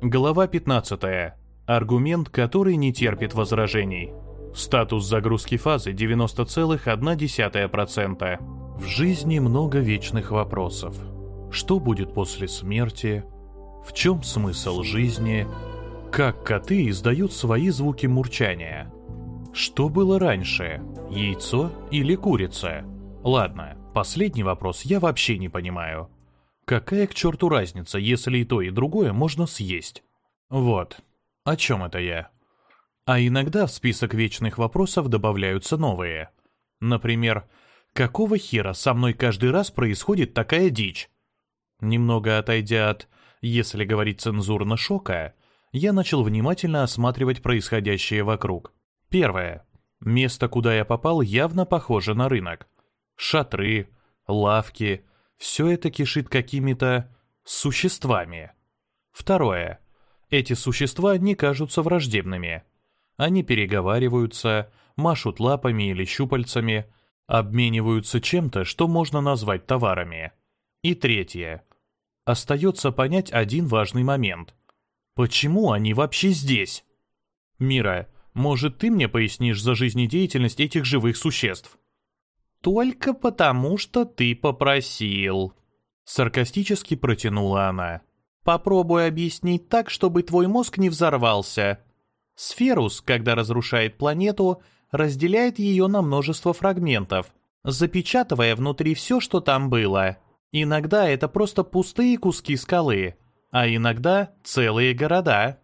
Глава 15. Аргумент, который не терпит возражений. Статус загрузки фазы 90,1%. В жизни много вечных вопросов. Что будет после смерти? В чем смысл жизни? Как коты издают свои звуки мурчания? Что было раньше? Яйцо или курица? Ладно, последний вопрос я вообще не понимаю. Какая к черту разница, если и то, и другое можно съесть? Вот. О чем это я? А иногда в список вечных вопросов добавляются новые. Например, какого хера со мной каждый раз происходит такая дичь? Немного отойдя от, если говорить цензурно, шока, я начал внимательно осматривать происходящее вокруг. Первое. Место, куда я попал, явно похоже на рынок. Шатры, лавки, все это кишит какими-то существами. Второе. Эти существа не кажутся враждебными. Они переговариваются, машут лапами или щупальцами, обмениваются чем-то, что можно назвать товарами. И третье. Остается понять один важный момент. Почему они вообще здесь? Мира, может, ты мне пояснишь за жизнедеятельность этих живых существ? «Только потому, что ты попросил», — саркастически протянула она. «Попробуй объяснить так, чтобы твой мозг не взорвался. Сферус, когда разрушает планету, разделяет ее на множество фрагментов, запечатывая внутри все, что там было. Иногда это просто пустые куски скалы, а иногда целые города».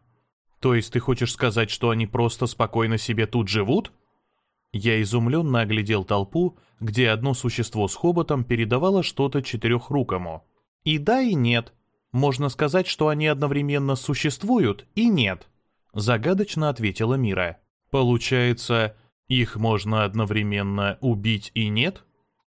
«То есть ты хочешь сказать, что они просто спокойно себе тут живут?» Я изумленно оглядел толпу, где одно существо с хоботом передавало что-то четырехрукому. И да, и нет. Можно сказать, что они одновременно существуют и нет. Загадочно ответила Мира. Получается, их можно одновременно убить и нет?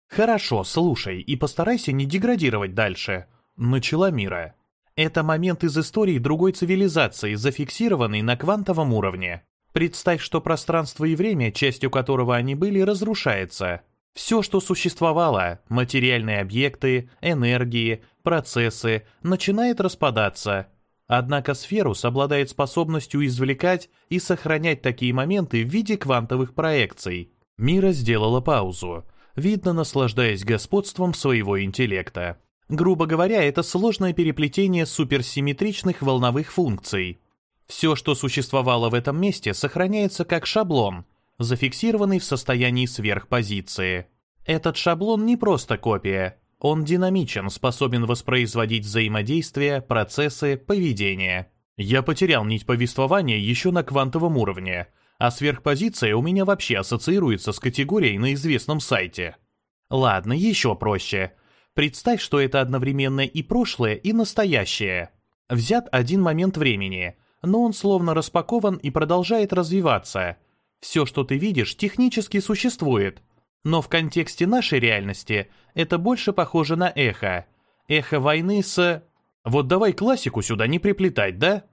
Хорошо, слушай, и постарайся не деградировать дальше. Начала Мира. Это момент из истории другой цивилизации, зафиксированный на квантовом уровне. Представь, что пространство и время, частью которого они были, разрушается. Все, что существовало, материальные объекты, энергии, процессы, начинает распадаться. Однако Сферус обладает способностью извлекать и сохранять такие моменты в виде квантовых проекций. Мира сделала паузу, видно наслаждаясь господством своего интеллекта. Грубо говоря, это сложное переплетение суперсимметричных волновых функций, все, что существовало в этом месте, сохраняется как шаблон, зафиксированный в состоянии сверхпозиции. Этот шаблон не просто копия, он динамичен, способен воспроизводить взаимодействия, процессы, поведение. Я потерял нить повествования еще на квантовом уровне, а сверхпозиция у меня вообще ассоциируется с категорией на известном сайте. Ладно, еще проще. Представь, что это одновременно и прошлое, и настоящее. Взят один момент времени – но он словно распакован и продолжает развиваться. Все, что ты видишь, технически существует. Но в контексте нашей реальности это больше похоже на эхо. Эхо войны с... Вот давай классику сюда не приплетать, да?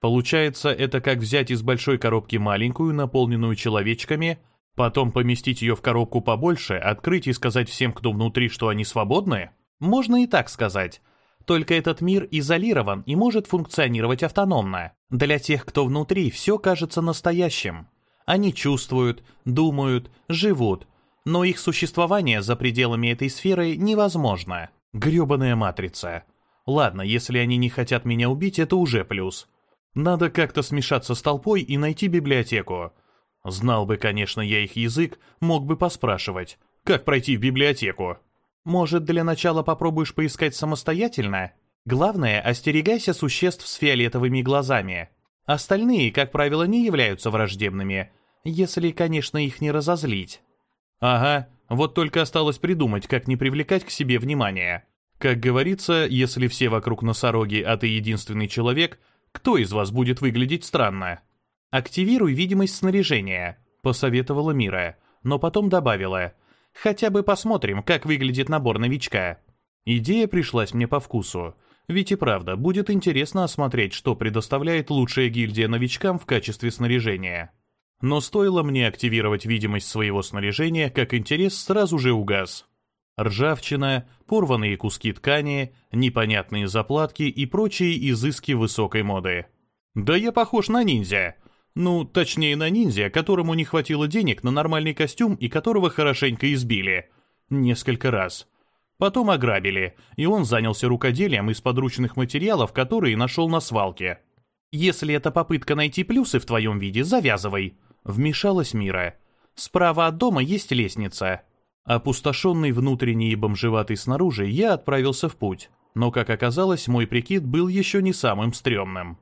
Получается, это как взять из большой коробки маленькую, наполненную человечками, потом поместить ее в коробку побольше, открыть и сказать всем, кто внутри, что они свободны? Можно и так сказать. Только этот мир изолирован и может функционировать автономно. Для тех, кто внутри, все кажется настоящим. Они чувствуют, думают, живут, но их существование за пределами этой сферы невозможно. Грёбаная матрица. Ладно, если они не хотят меня убить, это уже плюс. Надо как-то смешаться с толпой и найти библиотеку. Знал бы, конечно, я их язык, мог бы поспрашивать, как пройти в библиотеку. Может, для начала попробуешь поискать самостоятельно? Главное, остерегайся существ с фиолетовыми глазами. Остальные, как правило, не являются враждебными, если, конечно, их не разозлить. Ага, вот только осталось придумать, как не привлекать к себе внимание. Как говорится, если все вокруг носороги, а ты единственный человек, кто из вас будет выглядеть странно? Активируй видимость снаряжения, посоветовала Мира, но потом добавила – Хотя бы посмотрим, как выглядит набор новичка. Идея пришлась мне по вкусу. Ведь и правда, будет интересно осмотреть, что предоставляет лучшая гильдия новичкам в качестве снаряжения. Но стоило мне активировать видимость своего снаряжения, как интерес сразу же угас. Ржавчина, порванные куски ткани, непонятные заплатки и прочие изыски высокой моды. Да я похож на ниндзя. Ну, точнее на ниндзя, которому не хватило денег на нормальный костюм и которого хорошенько избили. Несколько раз. Потом ограбили, и он занялся рукоделием из подручных материалов, которые нашел на свалке. «Если это попытка найти плюсы в твоем виде, завязывай», — вмешалась Мира. «Справа от дома есть лестница». Опустошенный внутренний и бомжеватый снаружи, я отправился в путь. Но, как оказалось, мой прикид был еще не самым стрёмным.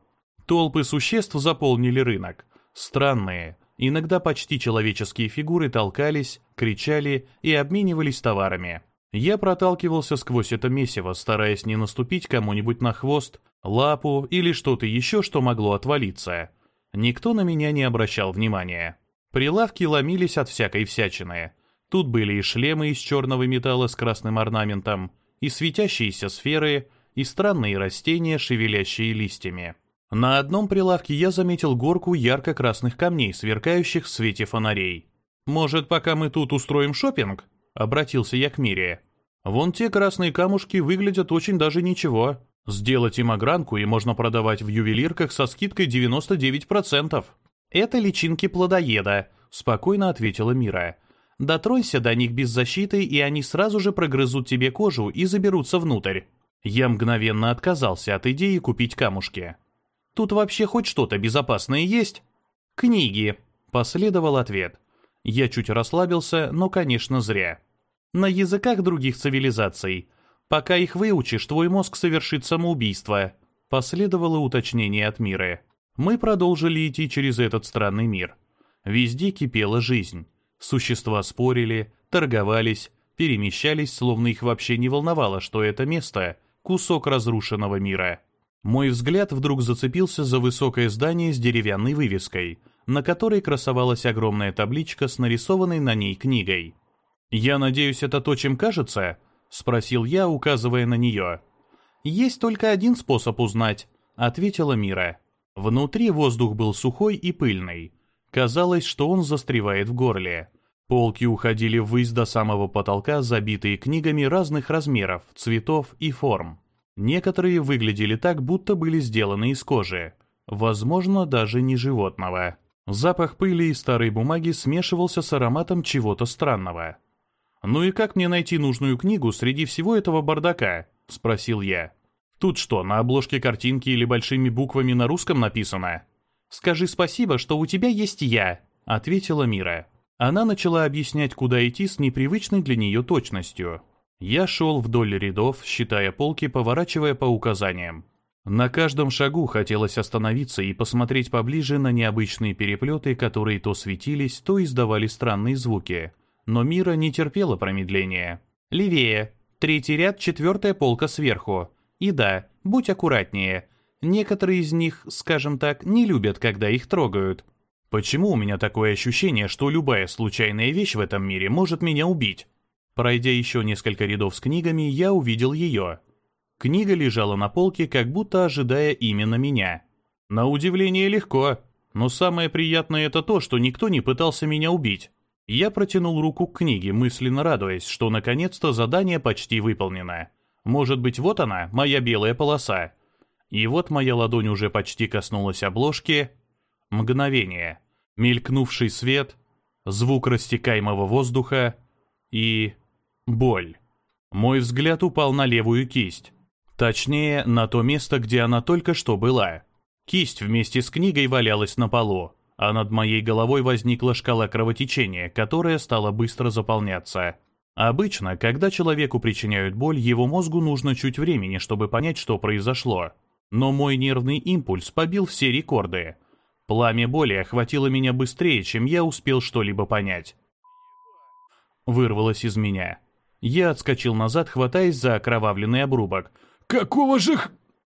Толпы существ заполнили рынок. Странные, иногда почти человеческие фигуры толкались, кричали и обменивались товарами. Я проталкивался сквозь это месиво, стараясь не наступить кому-нибудь на хвост, лапу или что-то еще, что могло отвалиться. Никто на меня не обращал внимания. Прилавки ломились от всякой всячины. Тут были и шлемы из черного металла с красным орнаментом, и светящиеся сферы, и странные растения, шевелящие листьями. На одном прилавке я заметил горку ярко-красных камней, сверкающих в свете фонарей. «Может, пока мы тут устроим шопинг? обратился я к Мире. «Вон те красные камушки выглядят очень даже ничего. Сделать им огранку и можно продавать в ювелирках со скидкой 99%. «Это личинки плодоеда», — спокойно ответила Мира. «Дотронься до них без защиты, и они сразу же прогрызут тебе кожу и заберутся внутрь». Я мгновенно отказался от идеи купить камушки. «Тут вообще хоть что-то безопасное есть?» «Книги», — последовал ответ. Я чуть расслабился, но, конечно, зря. «На языках других цивилизаций. Пока их выучишь, твой мозг совершит самоубийство», — последовало уточнение от Миры. Мы продолжили идти через этот странный мир. Везде кипела жизнь. Существа спорили, торговались, перемещались, словно их вообще не волновало, что это место — кусок разрушенного мира. Мой взгляд вдруг зацепился за высокое здание с деревянной вывеской, на которой красовалась огромная табличка с нарисованной на ней книгой. «Я надеюсь, это то, чем кажется?» — спросил я, указывая на нее. «Есть только один способ узнать», — ответила Мира. Внутри воздух был сухой и пыльный. Казалось, что он застревает в горле. Полки уходили ввысь до самого потолка, забитые книгами разных размеров, цветов и форм. Некоторые выглядели так, будто были сделаны из кожи. Возможно, даже не животного. Запах пыли и старой бумаги смешивался с ароматом чего-то странного. «Ну и как мне найти нужную книгу среди всего этого бардака?» — спросил я. «Тут что, на обложке картинки или большими буквами на русском написано?» «Скажи спасибо, что у тебя есть я», — ответила Мира. Она начала объяснять, куда идти с непривычной для нее точностью. Я шел вдоль рядов, считая полки, поворачивая по указаниям. На каждом шагу хотелось остановиться и посмотреть поближе на необычные переплеты, которые то светились, то издавали странные звуки но Мира не терпела промедления. «Левее. Третий ряд, четвертая полка сверху. И да, будь аккуратнее. Некоторые из них, скажем так, не любят, когда их трогают». «Почему у меня такое ощущение, что любая случайная вещь в этом мире может меня убить?» Пройдя еще несколько рядов с книгами, я увидел ее. Книга лежала на полке, как будто ожидая именно меня. На удивление легко, но самое приятное это то, что никто не пытался меня убить. Я протянул руку к книге, мысленно радуясь, что наконец-то задание почти выполнено. Может быть, вот она, моя белая полоса. И вот моя ладонь уже почти коснулась обложки. Мгновение. Мелькнувший свет, звук растекаемого воздуха и... боль. Мой взгляд упал на левую кисть. Точнее, на то место, где она только что была. Кисть вместе с книгой валялась на полу а над моей головой возникла шкала кровотечения, которая стала быстро заполняться. Обычно, когда человеку причиняют боль, его мозгу нужно чуть времени, чтобы понять, что произошло. Но мой нервный импульс побил все рекорды. Пламя боли охватило меня быстрее, чем я успел что-либо понять. Вырвалось из меня. Я отскочил назад, хватаясь за окровавленный обрубок. «Какого же...»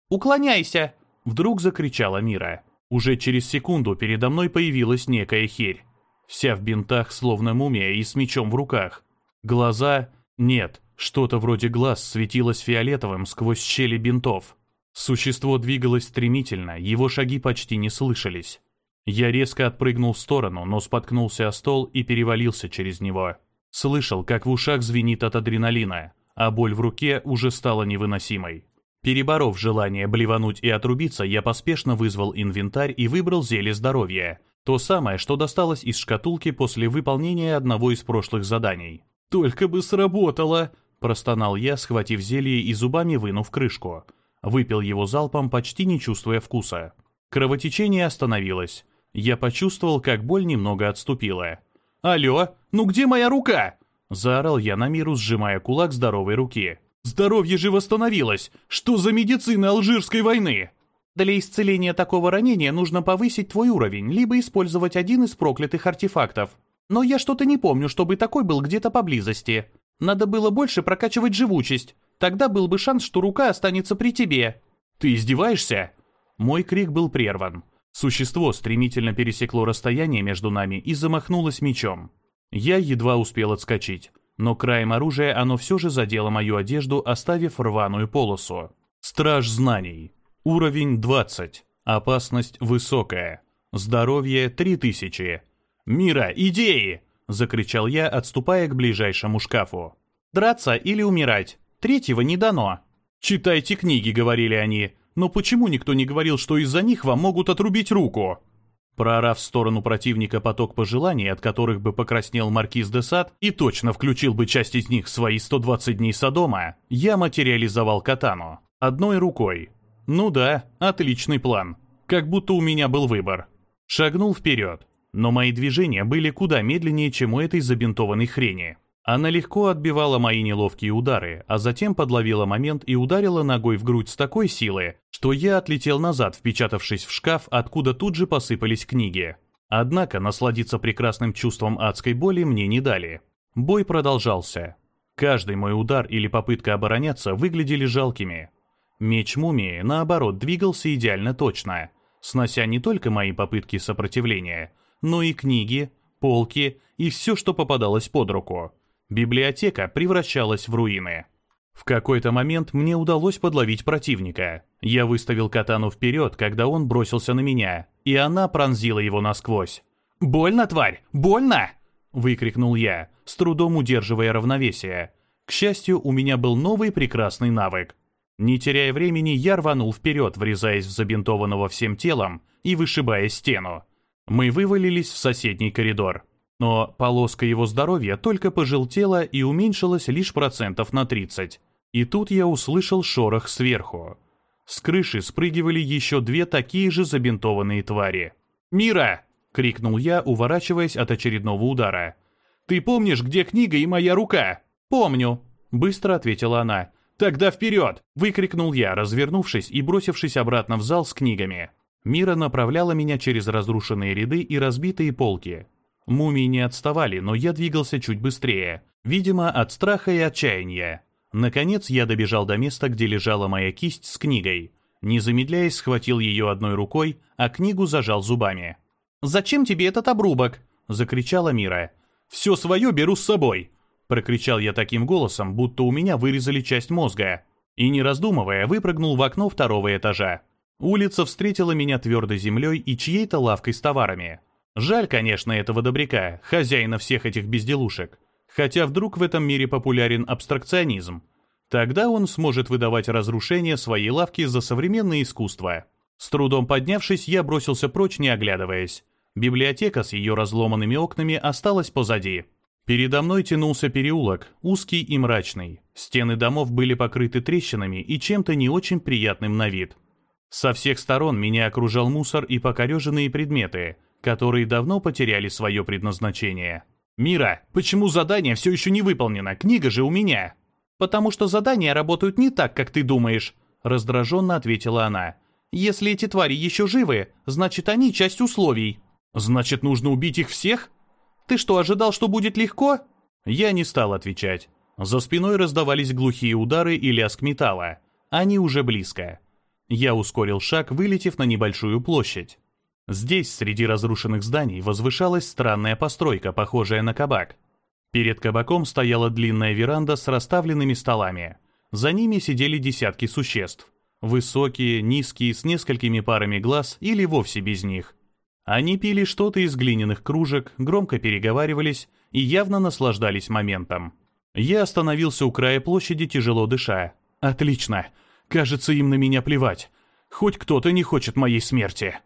«Уклоняйся!» Вдруг закричала Мира. Уже через секунду передо мной появилась некая херь. Вся в бинтах, словно мумия, и с мечом в руках. Глаза... Нет, что-то вроде глаз светилось фиолетовым сквозь щели бинтов. Существо двигалось стремительно, его шаги почти не слышались. Я резко отпрыгнул в сторону, но споткнулся о стол и перевалился через него. Слышал, как в ушах звенит от адреналина, а боль в руке уже стала невыносимой. Переборов желание блевануть и отрубиться, я поспешно вызвал инвентарь и выбрал зелье здоровья. То самое, что досталось из шкатулки после выполнения одного из прошлых заданий. «Только бы сработало!» – простонал я, схватив зелье и зубами вынув крышку. Выпил его залпом, почти не чувствуя вкуса. Кровотечение остановилось. Я почувствовал, как боль немного отступила. «Алло, ну где моя рука?» Заорал я на миру, сжимая кулак здоровой руки. «Здоровье же восстановилось! Что за медицина Алжирской войны?» Для исцеления такого ранения нужно повысить твой уровень, либо использовать один из проклятых артефактов. Но я что-то не помню, чтобы такой был где-то поблизости. Надо было больше прокачивать живучесть. Тогда был бы шанс, что рука останется при тебе. Ты издеваешься? Мой крик был прерван. Существо стремительно пересекло расстояние между нами и замахнулось мечом. Я едва успел отскочить, но краем оружия оно все же задело мою одежду, оставив рваную полосу. Страж знаний. Уровень 20. Опасность высокая. Здоровье 3000. «Мира, идеи!» – закричал я, отступая к ближайшему шкафу. «Драться или умирать? Третьего не дано». «Читайте книги», – говорили они. «Но почему никто не говорил, что из-за них вам могут отрубить руку?» Проорав в сторону противника поток пожеланий, от которых бы покраснел маркиз де Сад и точно включил бы часть из них в свои 120 дней Содома, я материализовал катану. Одной рукой. Ну да, отличный план. Как будто у меня был выбор. Шагнул вперед. Но мои движения были куда медленнее, чем у этой забинтованной хрени. Она легко отбивала мои неловкие удары, а затем подловила момент и ударила ногой в грудь с такой силы, что я отлетел назад, впечатавшись в шкаф, откуда тут же посыпались книги. Однако насладиться прекрасным чувством адской боли мне не дали. Бой продолжался. Каждый мой удар или попытка обороняться выглядели жалкими. Меч мумии, наоборот, двигался идеально точно, снося не только мои попытки сопротивления, но и книги, полки и все, что попадалось под руку. Библиотека превращалась в руины. В какой-то момент мне удалось подловить противника. Я выставил катану вперед, когда он бросился на меня, и она пронзила его насквозь. «Больно, тварь! Больно!» — выкрикнул я, с трудом удерживая равновесие. К счастью, у меня был новый прекрасный навык. Не теряя времени, я рванул вперед, врезаясь в забинтованного всем телом и вышибая стену. Мы вывалились в соседний коридор. Но полоска его здоровья только пожелтела и уменьшилась лишь процентов на 30. И тут я услышал шорох сверху. С крыши спрыгивали еще две такие же забинтованные твари. «Мира!» — крикнул я, уворачиваясь от очередного удара. «Ты помнишь, где книга и моя рука?» «Помню», — быстро ответила она. «Тогда вперед!» — выкрикнул я, развернувшись и бросившись обратно в зал с книгами. Мира направляла меня через разрушенные ряды и разбитые полки. Мумии не отставали, но я двигался чуть быстрее, видимо, от страха и отчаяния. Наконец я добежал до места, где лежала моя кисть с книгой. Не замедляясь, схватил ее одной рукой, а книгу зажал зубами. «Зачем тебе этот обрубок?» — закричала Мира. «Все свое беру с собой!» — прокричал я таким голосом, будто у меня вырезали часть мозга. И не раздумывая, выпрыгнул в окно второго этажа. Улица встретила меня твердой землей и чьей-то лавкой с товарами. Жаль, конечно, этого добряка, хозяина всех этих безделушек. Хотя вдруг в этом мире популярен абстракционизм. Тогда он сможет выдавать разрушение своей лавки за современное искусство. С трудом поднявшись, я бросился прочь, не оглядываясь. Библиотека с ее разломанными окнами осталась позади. Передо мной тянулся переулок, узкий и мрачный. Стены домов были покрыты трещинами и чем-то не очень приятным на вид. Со всех сторон меня окружал мусор и покореженные предметы – которые давно потеряли свое предназначение. «Мира, почему задание все еще не выполнено? Книга же у меня!» «Потому что задания работают не так, как ты думаешь», — раздраженно ответила она. «Если эти твари еще живы, значит, они часть условий». «Значит, нужно убить их всех?» «Ты что, ожидал, что будет легко?» Я не стал отвечать. За спиной раздавались глухие удары и лязг металла. Они уже близко. Я ускорил шаг, вылетев на небольшую площадь. Здесь, среди разрушенных зданий, возвышалась странная постройка, похожая на кабак. Перед кабаком стояла длинная веранда с расставленными столами. За ними сидели десятки существ. Высокие, низкие, с несколькими парами глаз или вовсе без них. Они пили что-то из глиняных кружек, громко переговаривались и явно наслаждались моментом. Я остановился у края площади, тяжело дыша. «Отлично! Кажется, им на меня плевать. Хоть кто-то не хочет моей смерти.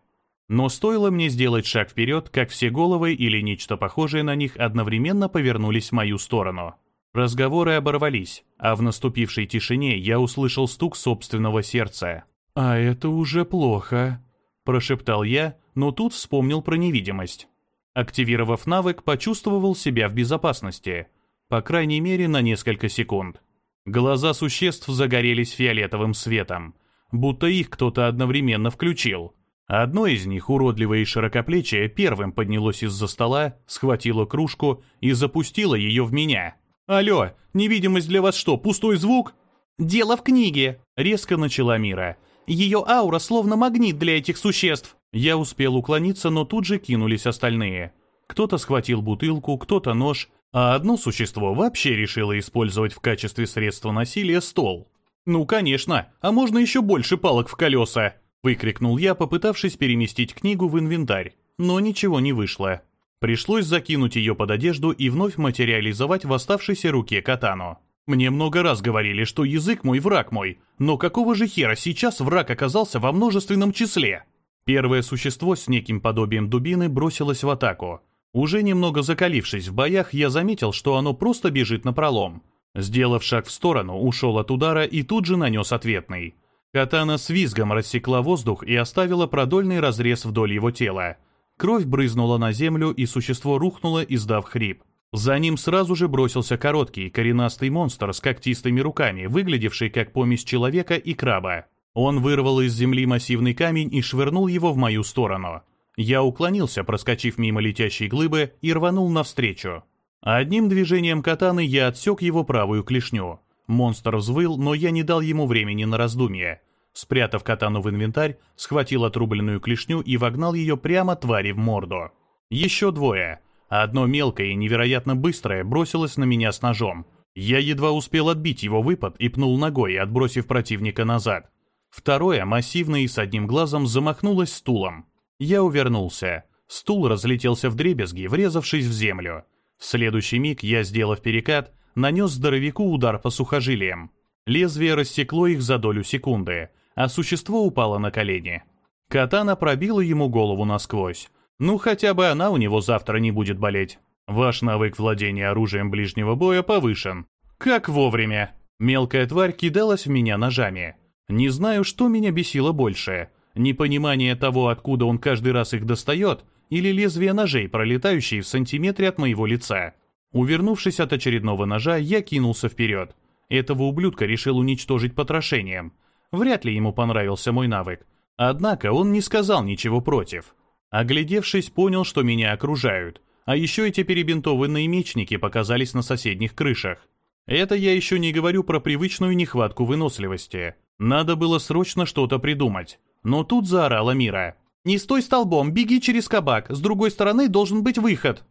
Но стоило мне сделать шаг вперед, как все головы или нечто похожее на них одновременно повернулись в мою сторону. Разговоры оборвались, а в наступившей тишине я услышал стук собственного сердца. «А это уже плохо», – прошептал я, но тут вспомнил про невидимость. Активировав навык, почувствовал себя в безопасности, по крайней мере на несколько секунд. Глаза существ загорелись фиолетовым светом, будто их кто-то одновременно включил – Одно из них, уродливое и широкоплечие, первым поднялось из-за стола, схватило кружку и запустило ее в меня. «Алло, невидимость для вас что, пустой звук?» «Дело в книге», — резко начала Мира. «Ее аура словно магнит для этих существ». Я успел уклониться, но тут же кинулись остальные. Кто-то схватил бутылку, кто-то нож, а одно существо вообще решило использовать в качестве средства насилия стол. «Ну, конечно, а можно еще больше палок в колеса!» Выкрикнул я, попытавшись переместить книгу в инвентарь, но ничего не вышло. Пришлось закинуть ее под одежду и вновь материализовать в оставшейся руке катану. Мне много раз говорили, что язык мой враг мой, но какого же хера сейчас враг оказался во множественном числе? Первое существо с неким подобием дубины бросилось в атаку. Уже немного закалившись в боях, я заметил, что оно просто бежит на пролом. Сделав шаг в сторону, ушел от удара и тут же нанес ответный. Катана с визгом рассекла воздух и оставила продольный разрез вдоль его тела. Кровь брызнула на землю, и существо рухнуло, издав хрип. За ним сразу же бросился короткий, коренастый монстр с когтистыми руками, выглядевший как помесь человека и краба. Он вырвал из земли массивный камень и швырнул его в мою сторону. Я уклонился, проскочив мимо летящей глыбы, и рванул навстречу. Одним движением катаны я отсек его правую клешню. Монстр взвыл, но я не дал ему времени на раздумье. Спрятав катану в инвентарь, схватил отрубленную клешню и вогнал ее прямо твари в морду. Еще двое. Одно мелкое и невероятно быстрое бросилось на меня с ножом. Я едва успел отбить его выпад и пнул ногой, отбросив противника назад. Второе, массивное и с одним глазом, замахнулось стулом. Я увернулся. Стул разлетелся в дребезги, врезавшись в землю. В следующий миг я, сделав перекат, нанес здоровяку удар по сухожилиям. Лезвие рассекло их за долю секунды, а существо упало на колени. Катана пробила ему голову насквозь. Ну, хотя бы она у него завтра не будет болеть. Ваш навык владения оружием ближнего боя повышен. Как вовремя. Мелкая тварь кидалась в меня ножами. Не знаю, что меня бесило больше. Непонимание того, откуда он каждый раз их достает, или лезвие ножей, пролетающие в сантиметре от моего лица. Увернувшись от очередного ножа, я кинулся вперед. Этого ублюдка решил уничтожить потрошением. Вряд ли ему понравился мой навык. Однако он не сказал ничего против. Оглядевшись, понял, что меня окружают. А еще эти перебинтованные мечники показались на соседних крышах. Это я еще не говорю про привычную нехватку выносливости. Надо было срочно что-то придумать. Но тут заорала Мира. «Не стой столбом, беги через кабак, с другой стороны должен быть выход».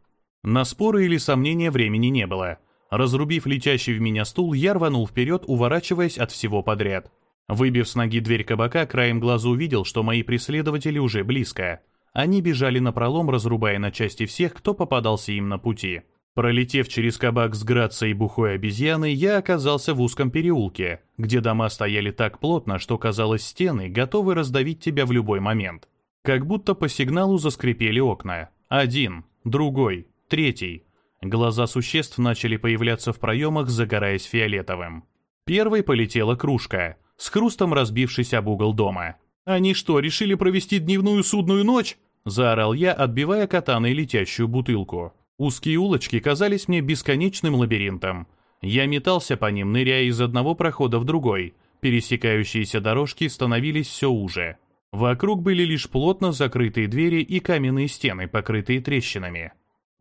На споры или сомнения времени не было. Разрубив летящий в меня стул, я рванул вперед, уворачиваясь от всего подряд. Выбив с ноги дверь кабака, краем глаза увидел, что мои преследователи уже близко. Они бежали на пролом, разрубая на части всех, кто попадался им на пути. Пролетев через кабак с грацией бухой обезьяны, я оказался в узком переулке, где дома стояли так плотно, что казалось стены готовы раздавить тебя в любой момент. Как будто по сигналу заскрипели окна. Один, другой, Третий. Глаза существ начали появляться в проемах, загораясь фиолетовым. Первой полетела кружка, с хрустом разбившись об угол дома. «Они что, решили провести дневную судную ночь?» – заорал я, отбивая катаной летящую бутылку. Узкие улочки казались мне бесконечным лабиринтом. Я метался по ним, ныряя из одного прохода в другой. Пересекающиеся дорожки становились все уже. Вокруг были лишь плотно закрытые двери и каменные стены, покрытые трещинами.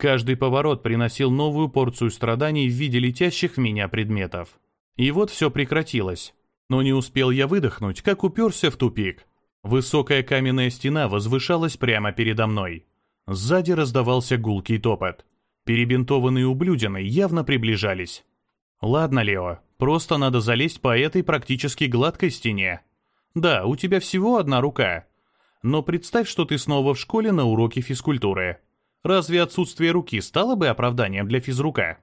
Каждый поворот приносил новую порцию страданий в виде летящих в меня предметов. И вот все прекратилось. Но не успел я выдохнуть, как уперся в тупик. Высокая каменная стена возвышалась прямо передо мной. Сзади раздавался гулкий топот. Перебинтованные ублюдины явно приближались. «Ладно, Лео, просто надо залезть по этой практически гладкой стене. Да, у тебя всего одна рука. Но представь, что ты снова в школе на уроке физкультуры. Разве отсутствие руки стало бы оправданием для физрука?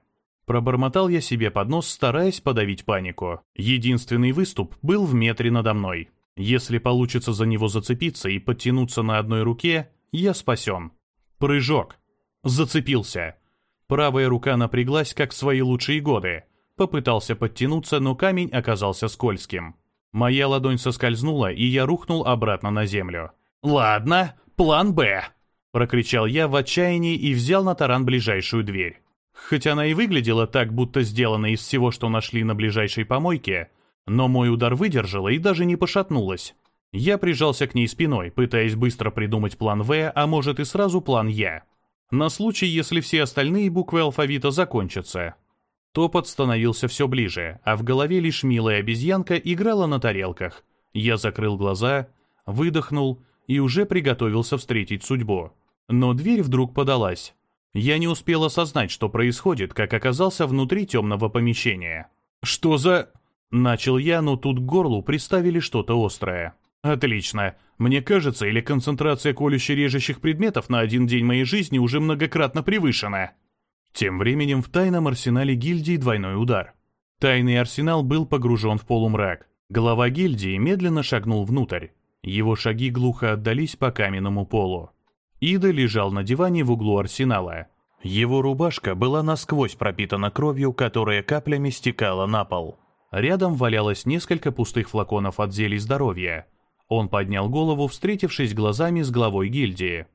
Пробормотал я себе под нос, стараясь подавить панику. Единственный выступ был в метре надо мной. Если получится за него зацепиться и подтянуться на одной руке, я спасен. Прыжок. Зацепился. Правая рука напряглась, как в свои лучшие годы. Попытался подтянуться, но камень оказался скользким. Моя ладонь соскользнула, и я рухнул обратно на землю. «Ладно, план «Б», — прокричал я в отчаянии и взял на таран ближайшую дверь. Хоть она и выглядела так, будто сделана из всего, что нашли на ближайшей помойке, но мой удар выдержала и даже не пошатнулась. Я прижался к ней спиной, пытаясь быстро придумать план «В», а может и сразу план «Я». На случай, если все остальные буквы алфавита закончатся. Топот становился все ближе, а в голове лишь милая обезьянка играла на тарелках. Я закрыл глаза, выдохнул и уже приготовился встретить судьбу. Но дверь вдруг подалась. Я не успел осознать, что происходит, как оказался внутри темного помещения. «Что за...» Начал я, но тут к горлу приставили что-то острое. Отлично. Мне кажется, или концентрация колюще-режущих предметов на один день моей жизни уже многократно превышена. Тем временем в тайном арсенале гильдии двойной удар. Тайный арсенал был погружен в полумрак. Глава гильдии медленно шагнул внутрь. Его шаги глухо отдались по каменному полу. Ида лежал на диване в углу арсенала. Его рубашка была насквозь пропитана кровью, которая каплями стекала на пол. Рядом валялось несколько пустых флаконов от зелий здоровья. Он поднял голову, встретившись глазами с главой гильдии.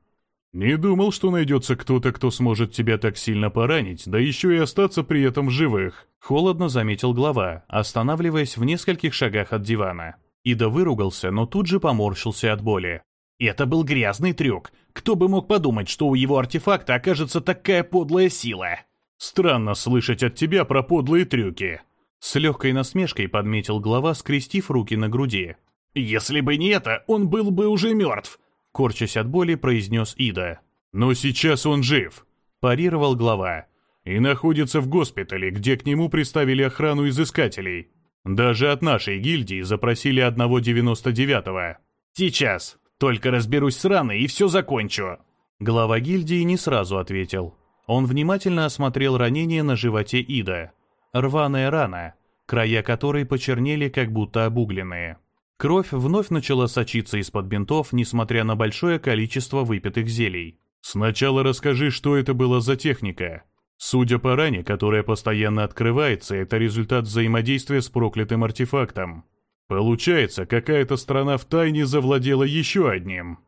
«Не думал, что найдется кто-то, кто сможет тебя так сильно поранить, да еще и остаться при этом в живых», — холодно заметил глава, останавливаясь в нескольких шагах от дивана. Ида выругался, но тут же поморщился от боли. «Это был грязный трюк. Кто бы мог подумать, что у его артефакта окажется такая подлая сила?» «Странно слышать от тебя про подлые трюки», с легкой насмешкой подметил глава, скрестив руки на груди. «Если бы не это, он был бы уже мертв», — корчась от боли, произнес Ида. «Но сейчас он жив», — парировал глава. «И находится в госпитале, где к нему приставили охрану изыскателей. Даже от нашей гильдии запросили одного девяносто девятого». «Сейчас. Только разберусь с раной и все закончу». Глава гильдии не сразу ответил. Он внимательно осмотрел ранение на животе Ида рваная рана, края которой почернели, как будто обугленные. Кровь вновь начала сочиться из-под бинтов, несмотря на большое количество выпитых зелий. «Сначала расскажи, что это была за техника. Судя по ране, которая постоянно открывается, это результат взаимодействия с проклятым артефактом. Получается, какая-то страна в тайне завладела еще одним».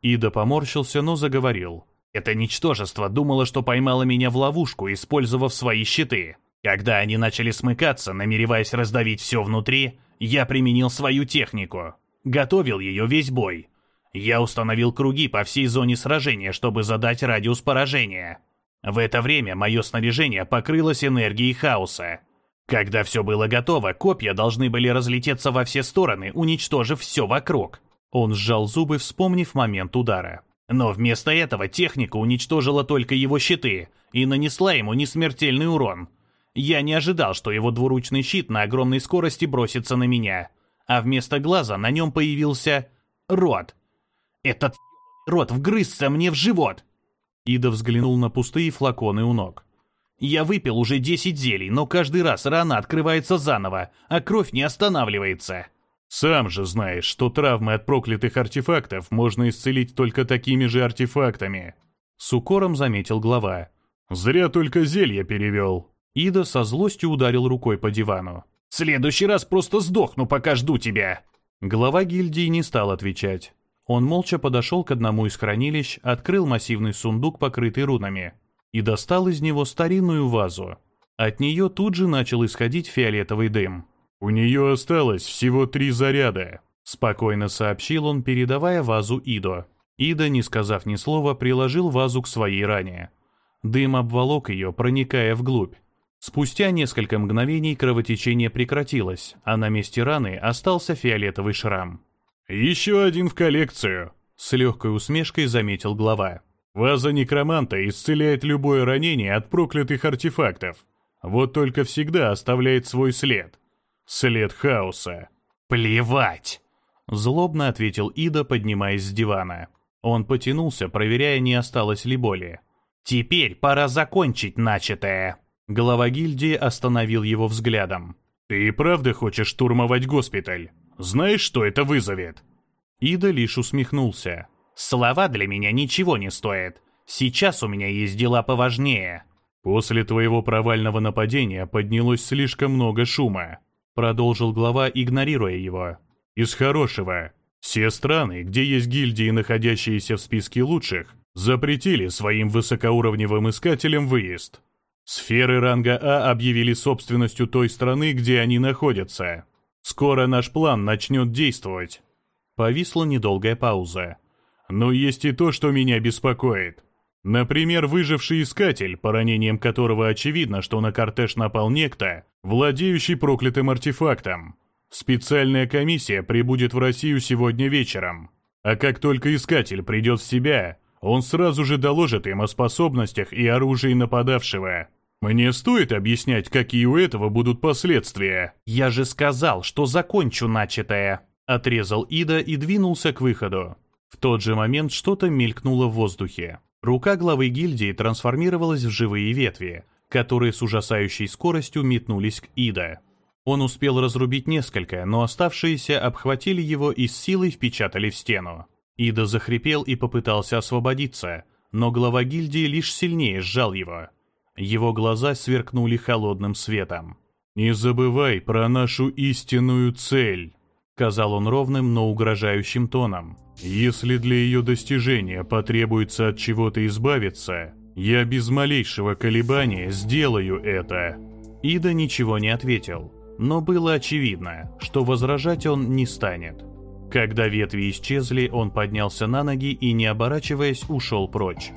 Ида поморщился, но заговорил. «Это ничтожество думало, что поймало меня в ловушку, использовав свои щиты. Когда они начали смыкаться, намереваясь раздавить все внутри, я применил свою технику. Готовил ее весь бой. Я установил круги по всей зоне сражения, чтобы задать радиус поражения. В это время мое снаряжение покрылось энергией хаоса. Когда все было готово, копья должны были разлететься во все стороны, уничтожив все вокруг. Он сжал зубы, вспомнив момент удара. Но вместо этого техника уничтожила только его щиты и нанесла ему несмертельный урон – я не ожидал, что его двуручный щит на огромной скорости бросится на меня, а вместо глаза на нем появился рот. Этот рот вгрызся мне в живот. Ида взглянул на пустые флаконы у ног. Я выпил уже 10 зелий, но каждый раз рана открывается заново, а кровь не останавливается. Сам же знаешь, что травмы от проклятых артефактов можно исцелить только такими же артефактами. С укором заметил глава. Зря только зелье перевел. Ида со злостью ударил рукой по дивану. «В следующий раз просто сдохну, пока жду тебя!» Глава гильдии не стал отвечать. Он молча подошел к одному из хранилищ, открыл массивный сундук, покрытый рунами, и достал из него старинную вазу. От нее тут же начал исходить фиолетовый дым. «У нее осталось всего три заряда», — спокойно сообщил он, передавая вазу Идо. Ида, не сказав ни слова, приложил вазу к своей ране. Дым обволок ее, проникая вглубь. Спустя несколько мгновений кровотечение прекратилось, а на месте раны остался фиолетовый шрам. «Еще один в коллекцию», — с легкой усмешкой заметил глава. «Ваза некроманта исцеляет любое ранение от проклятых артефактов. Вот только всегда оставляет свой след. След хаоса». «Плевать!» — злобно ответил Ида, поднимаясь с дивана. Он потянулся, проверяя, не осталось ли боли. «Теперь пора закончить начатое». Глава гильдии остановил его взглядом. «Ты и правда хочешь штурмовать госпиталь? Знаешь, что это вызовет?» Ида лишь усмехнулся. «Слова для меня ничего не стоят. Сейчас у меня есть дела поважнее». «После твоего провального нападения поднялось слишком много шума», продолжил глава, игнорируя его. «Из хорошего. Все страны, где есть гильдии, находящиеся в списке лучших, запретили своим высокоуровневым искателям выезд. Сферы ранга А объявили собственностью той страны, где они находятся. Скоро наш план начнет действовать. Повисла недолгая пауза. Но есть и то, что меня беспокоит. Например, выживший искатель, по ранениям которого очевидно, что на кортеж напал некто, владеющий проклятым артефактом. Специальная комиссия прибудет в Россию сегодня вечером. А как только искатель придет в себя, он сразу же доложит им о способностях и оружии нападавшего. Мне стоит объяснять, какие у этого будут последствия. Я же сказал, что закончу начатое. Отрезал Ида и двинулся к выходу. В тот же момент что-то мелькнуло в воздухе. Рука главы гильдии трансформировалась в живые ветви, которые с ужасающей скоростью метнулись к Ида. Он успел разрубить несколько, но оставшиеся обхватили его и с силой впечатали в стену. Ида захрипел и попытался освободиться, но глава гильдии лишь сильнее сжал его. Его глаза сверкнули холодным светом. «Не забывай про нашу истинную цель», — сказал он ровным, но угрожающим тоном. «Если для ее достижения потребуется от чего-то избавиться, я без малейшего колебания сделаю это». Ида ничего не ответил, но было очевидно, что возражать он не станет. Когда ветви исчезли, он поднялся на ноги и, не оборачиваясь, ушел прочь.